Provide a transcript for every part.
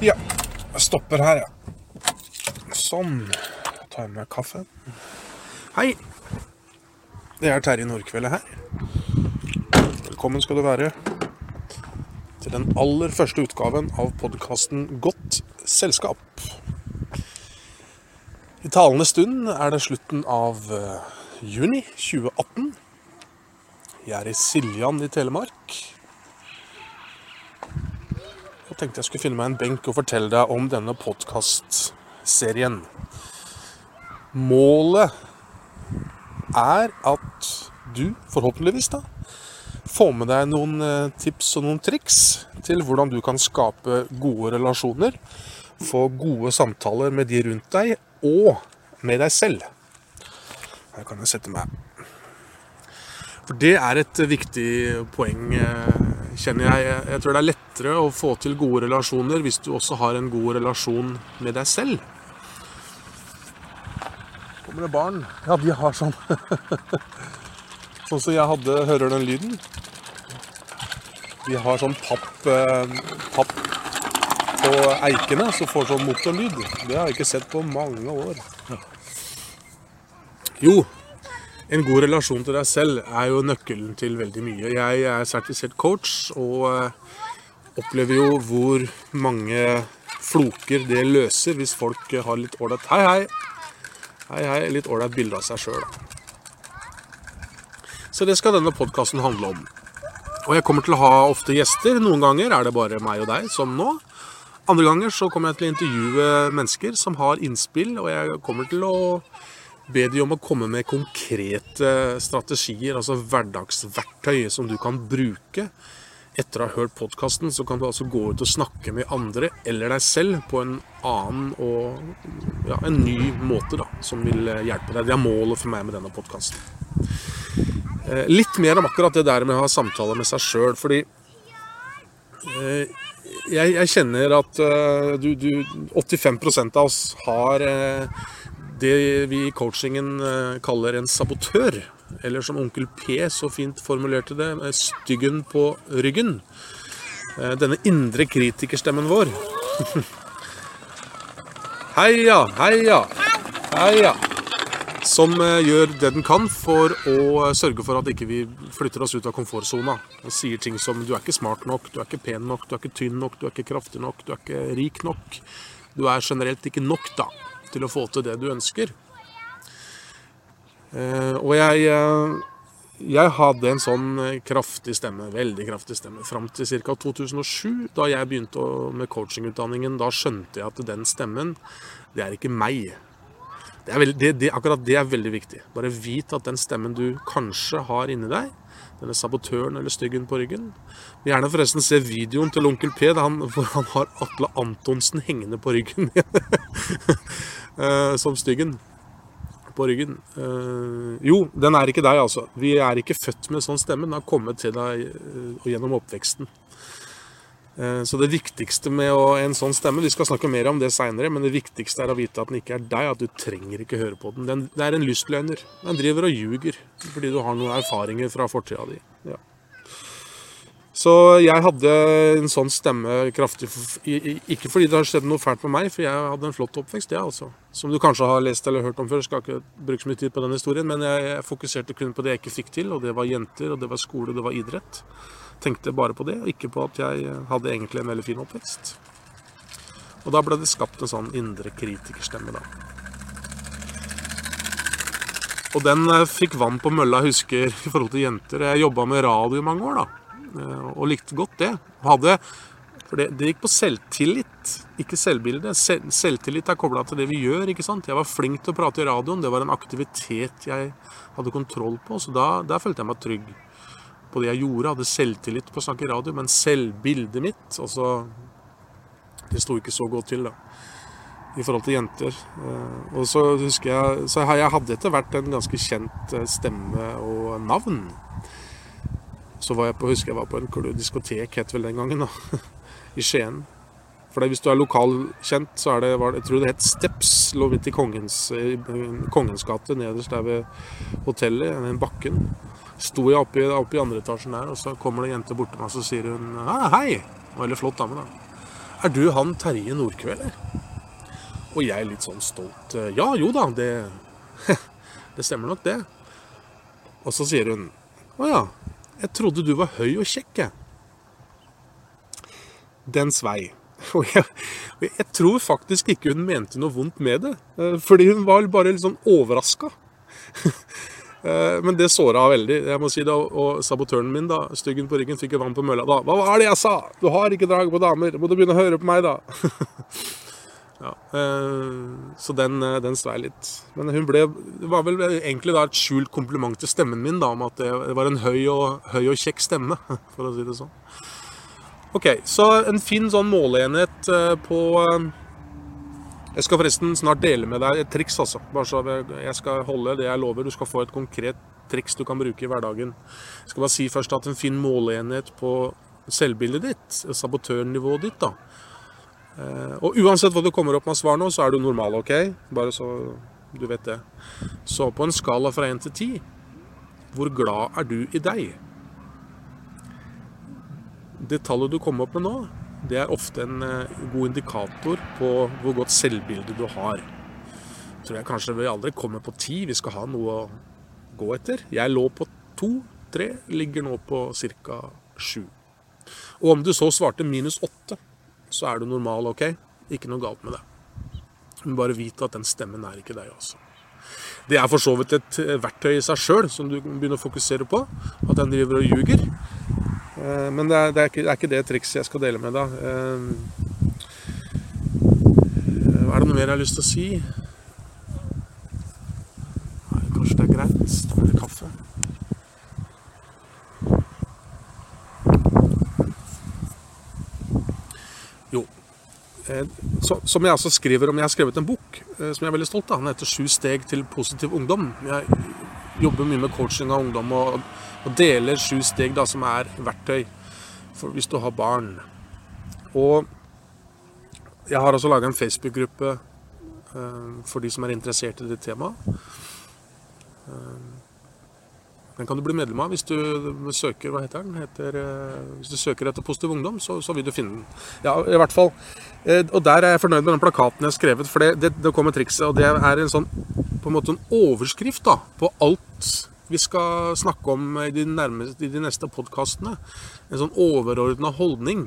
Ja. Jeg stopper her, ja. Sånn. Tar jeg med kaffe. Hei. Det er Terje Nordkveldet her. Velkommen skal du være til den aller første utgaven av podkasten Godt selskap. I talende stund er det slutten av eh, juni 2018. Jeg er i Siljan i Telemark. Tenkte jeg skulle finne meg en benk og fortelle deg om denne podkastserien. Målet er at du, forhåpentligvis, da, får med deg noen eh, tips og noen triks til hvordan du kan skape gode relasjoner, få gode samtaler med de rundt deg, og med deg selv. Her kan jeg sette meg. For det er et viktig poeng, eh, kjenner jeg. Jeg tror det er lettere å få til gode relasjoner hvis du også har en god relasjon med deg selv. Kommer det barn? Ja, de har sånn Sånn som jeg hadde Hører den lyden? De har sånn papp, eh, papp på eikene som får sånn motorlyd. Det har jeg ikke sett på mange år. Jo, en god relasjon til deg selv er jo nøkkelen til veldig mye. Jeg er sertifisert coach og eh, opplever jo hvor mange floker det løser hvis folk har litt ålreit Hei, hei. Hei, hei. Litt ålreit bilde av seg sjøl. Så det skal denne podkasten handle om. Og jeg kommer til å ha ofte gjester. Noen ganger er det bare meg og deg, som nå. Andre ganger så kommer jeg til å intervjue mennesker som har innspill, og jeg kommer til å be de om å komme med konkrete strategier, altså hverdagsverktøy som du kan bruke. Etter å ha hørt podkasten, så kan du altså gå ut og snakke med andre eller deg selv på en annen og ja, en ny måte da, som vil hjelpe deg. Det er målet for meg med denne podkasten. Litt mer om akkurat det der med å ha samtaler med seg sjøl, fordi jeg, jeg, kjenner at du, du, 85% av oss har det vi i coachingen kaller en sabotør. Eller som onkel P så fint formulerte det, styggen på ryggen. Denne indre kritikerstemmen vår. Heia, heia, heia. Som gjør det den kan for å sørge for at ikke vi flytter oss ut av komfortsona. Og sier ting som 'du er ikke smart nok', 'du er ikke pen nok', 'du er ikke tynn nok', 'du er ikke kraftig nok', 'du er ikke rik nok'. Du er generelt ikke nok, da, til å få til det du ønsker. Og jeg, jeg hadde en sånn kraftig stemme, veldig kraftig stemme, fram til ca. 2007, da jeg begynte med coachingutdanningen. Da skjønte jeg at den stemmen, det er ikke meg. Det veldig, det, det, akkurat det er veldig viktig. Bare vit at den stemmen du kanskje har inni deg, denne sabotøren eller styggen på ryggen Vil gjerne forresten se videoen til onkel P hvor han har Atle Antonsen hengende på ryggen. Som styggen på ryggen. Jo, den er ikke deg, altså. Vi er ikke født med sånn stemme. Den har kommet til deg gjennom oppveksten. Så det viktigste med en sånn stemme Vi skal snakke mer om det seinere, men det viktigste er å vite at den ikke er deg, at du trenger ikke høre på den. den det er en lystløgner. Den driver og ljuger fordi du har noen erfaringer fra fortida di. Ja. Så jeg hadde en sånn stemme kraftig Ikke fordi det har skjedd noe fælt med meg, for jeg hadde en flott oppvekst, ja, altså. Som du kanskje har lest eller hørt om før. Skal ikke bruke så mye tid på den historien, men jeg fokuserte kun på det jeg ikke fikk til, og det var jenter, og det var skole, og det var idrett tenkte bare på det, og ikke på at jeg hadde egentlig en veldig fin oppvekst. Og da ble det skapt en sånn indre kritikerstemme, da. Og den fikk vann på mølla, husker, i forhold til jenter. Jeg jobba med radio i mange år, da, og likte godt det. Hadde, for det, det gikk på selvtillit, ikke selvbilde. Sel, selvtillit er kobla til det vi gjør. ikke sant? Jeg var flink til å prate i radioen. Det var en aktivitet jeg hadde kontroll på, så da, der følte jeg meg trygg på det jeg gjorde. Hadde selvtillit på å snakke i radio, men selvbildet mitt altså, Det sto ikke så godt til, da. I forhold til jenter. Og så husker jeg Så jeg hadde etter hvert en ganske kjent stemme og navn. Så var jeg på, husker jeg var på en diskotek, het vel den gangen, da. I Skien. For hvis du er lokalkjent, så er det Jeg tror det het Steps. Lå midt i Kongens, Kongens gate, nederst der ved hotellet, den bakken sto jeg oppe, oppe i andre etasjen der, og så kommer det en jente bort til meg og så sier hun Hei! Veldig flott dame, da. Er du han Terje Nordkve, eller? Og jeg litt sånn stolt. «Eh, Ja, jo da, det Det stemmer nok, det. Og så sier hun Å ja, jeg trodde du var høy og kjekk, jeg. Dens vei. Og jeg, jeg tror faktisk ikke hun mente noe vondt med det. eh, Fordi hun var bare litt sånn overraska. Men det såra veldig. jeg må si det, og sabotøren min, da, styggen på ryggen, fikk jo vann på mølla da. Hva var det jeg sa? Du har ikke drag på damer. Må du begynne å høre på meg, da? ja, eh, Så den, eh, den svei litt. Men hun ble Det var vel egentlig da et skjult kompliment til stemmen min, da, om at det var en høy og, høy og kjekk stemme, for å si det sånn. Ok, så en fin sånn måleenhet eh, på Jeg skal forresten snart dele med deg et triks, altså. Bare så jeg skal holde det jeg lover. Du skal få et konkret triks du kan bruke i hverdagen. Jeg skal bare si først at en fin måleenhet på selvbildet ditt, sabotørnivået ditt, da. Eh, Og uansett hva du kommer opp med svar nå, så er du normal, OK? Bare så du vet det. Så på en skala fra 1 til 10, hvor glad er du i deg? Det tallet du kom opp med nå, det er ofte en eh, god indikator på hvor godt selvbilde du har. Tror jeg kanskje vi aldri kommer på ti. Vi skal ha noe å gå etter. Jeg lå på to, tre, ligger nå på ca. sju. Og om du så svarte minus åtte, så er du normal, OK? Ikke noe galt med det. Men bare vit at den stemmen er ikke deg, altså. Det er for så vidt et eh, verktøy i seg sjøl som du begynner å fokusere på. At den driver og ljuger. Eh, Men det er, det, er ikke, det er ikke det trikset jeg skal dele med deg. Hva Er det noe mer jeg har lyst til å si? Kanskje det er greit. Ta litt kaffe. Jo. eh, Så, som jeg altså skriver om Jeg har skrevet en bok eh, som jeg er veldig stolt av. Den heter 'Sju steg til positiv ungdom'. Jeg jobber mye med coaching av ungdom og, og deler sju steg da, som er verktøy for hvis du har barn. Og jeg har også laga en Facebook-gruppe eh, for de som er interessert i det temaet. Den kan du bli medlem av hvis du søker hva heter den? Heter, eh, hvis du søker etter Positiv ungdom, så, så vil du finne den. Ja, i hvert fall. Eh, og der er jeg fornøyd med den plakaten jeg har skrevet, for det, det, det kommer trikset. Og det er en sånn på en måte en overskrift da, på alt vi skal snakke om i de, nærmeste, i de neste podkastene. En sånn overordna holdning.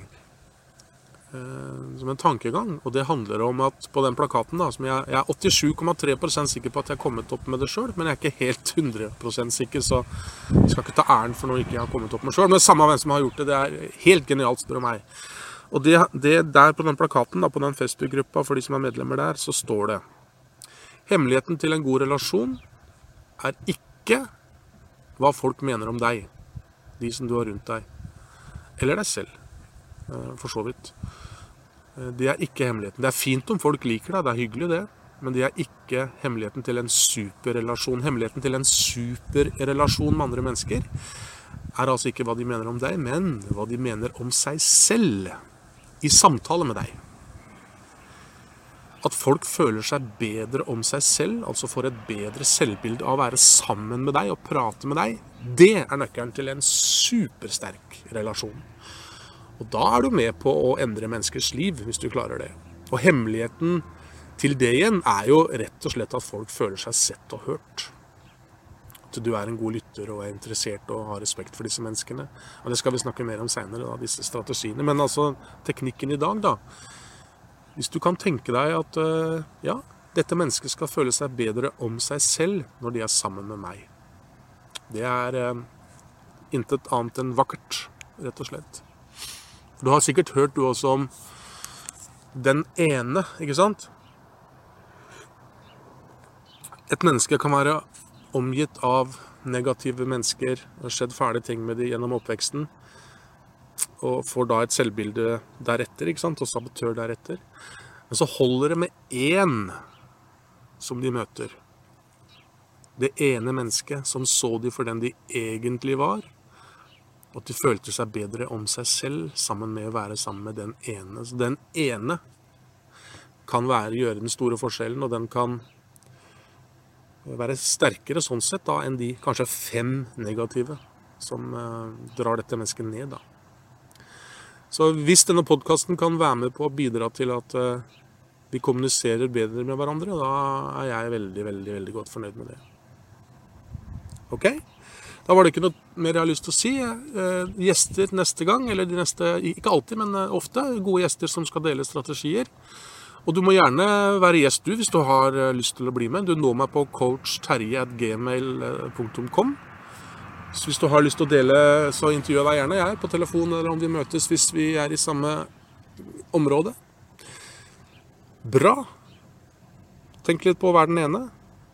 Eh, som en tankegang. Og det handler om at på den plakaten da, som jeg, jeg er 87,3% sikker på at jeg har kommet opp med det sjøl, men jeg er ikke helt 100% sikker, så jeg skal ikke ta æren for noe jeg ikke har kommet opp med sjøl. Men samme hvem som har gjort det, det er helt genialt, spør du meg. Og det, det der på den plakaten, da, på den Facebook-gruppa for de som er medlemmer der, så står det Hemmeligheten til en god relasjon er ikke hva folk mener om deg, de som du har rundt deg, eller deg selv, eh, for så vidt. Eh, Det er ikke hemmeligheten. Det er fint om folk liker deg, det er hyggelig det, men det er ikke hemmeligheten til en superrelasjon. Hemmeligheten til en superrelasjon med andre mennesker er altså ikke hva de mener om deg, men hva de mener om seg selv i samtale med deg. At folk føler seg bedre om seg selv, altså får et bedre selvbilde av å være sammen med deg og prate med deg, det er nøkkelen til en supersterk relasjon. Og da er du med på å endre menneskers liv, hvis du klarer det. Og hemmeligheten til det igjen er jo rett og slett at folk føler seg sett og hørt. At du er en god lytter og er interessert og har respekt for disse menneskene. Og det skal vi snakke mer om seinere, disse strategiene. Men altså teknikken i dag, da. Hvis du kan tenke deg at øh, ja, dette mennesket skal føle seg bedre om seg selv når de er sammen med meg. Det er eh, intet annet enn vakkert, rett og slett. For du har sikkert hørt du også om den ene, ikke sant? Et menneske kan være omgitt av negative mennesker, det har skjedd fæle ting med dem gjennom oppveksten, og får da et selvbilde deretter, ikke sant, og sabotør deretter. Men så holder det med én som de møter. Det ene mennesket som så de for den de egentlig var, og at de følte seg bedre om seg selv sammen med å være sammen med den ene. Så den ene kan være, gjøre den store forskjellen, og den kan være sterkere sånn sett da, enn de kanskje fem negative som eh, drar dette mennesket ned. da. Så hvis denne podkasten kan være med på å bidra til at eh, vi kommuniserer bedre med hverandre, da er jeg veldig, veldig, veldig godt fornøyd med det. Ok? Da var det ikke noe mer jeg har lyst til å si. Eh, gjester neste gang, eller de neste Ikke alltid, men eh, ofte. Gode gjester som skal dele strategier. Og du må gjerne være gjest du hvis du har eh, lyst til å bli med. Du når meg på coachterje.gmail.com. Så hvis du har lyst til å dele, så intervjuer jeg deg gjerne jeg på telefon, eller om vi møtes hvis vi er i samme område. Bra. Tenk litt på å være den ene.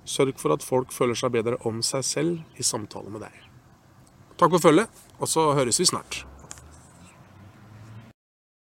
Sørg for at folk føler seg bedre om seg selv i samtale med deg. Takk for følget, og så høres vi snart.